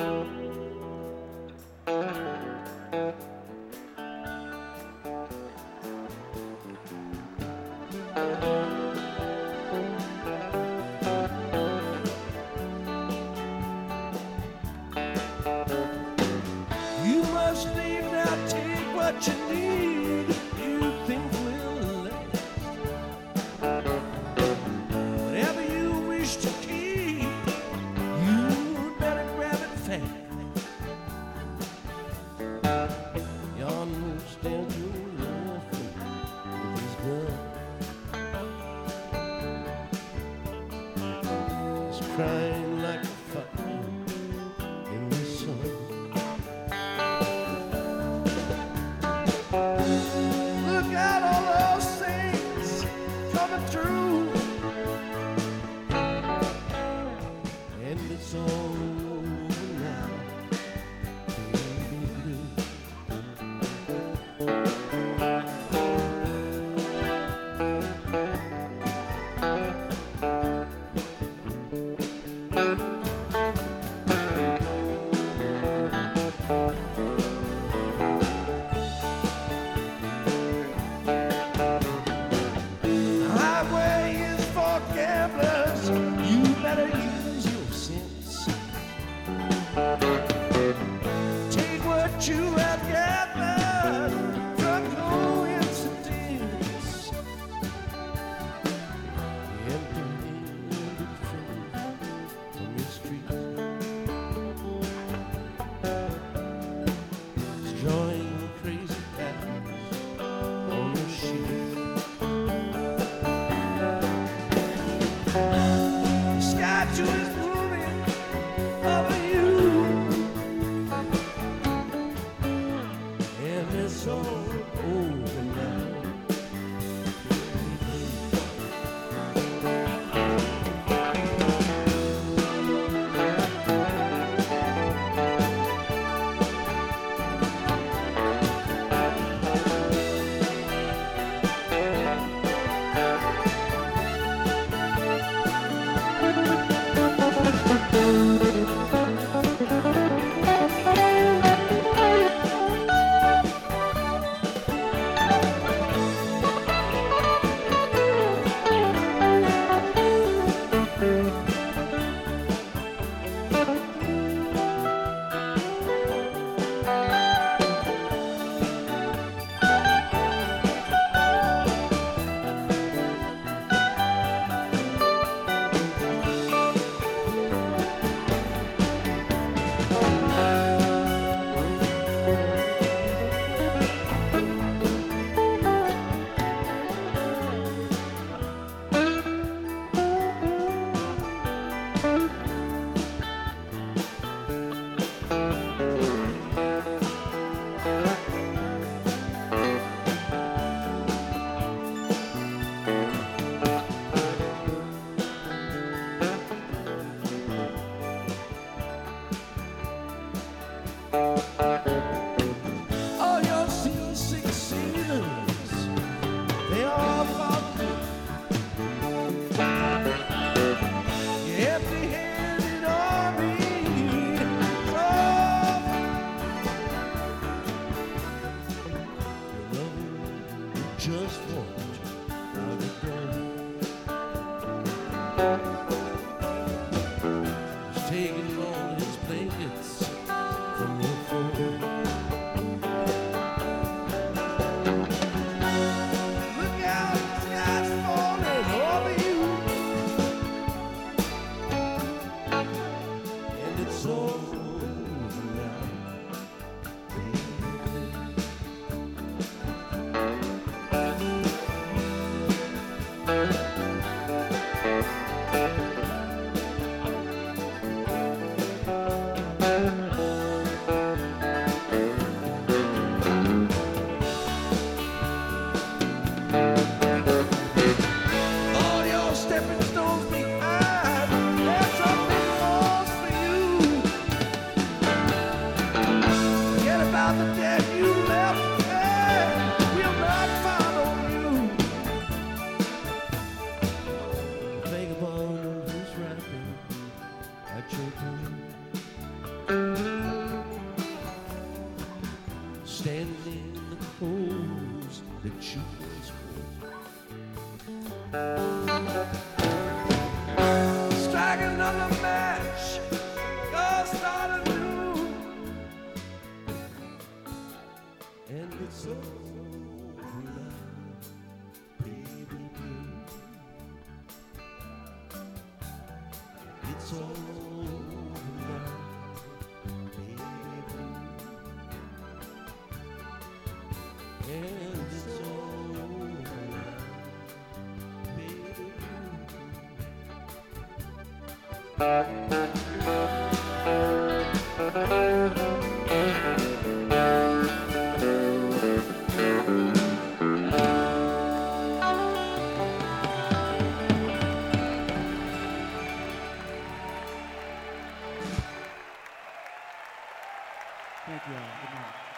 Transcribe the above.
You you have gathered the door. standing in the coals that you once wore. Strike another match, go start anew, and it's over. It's all Thank you. Good night.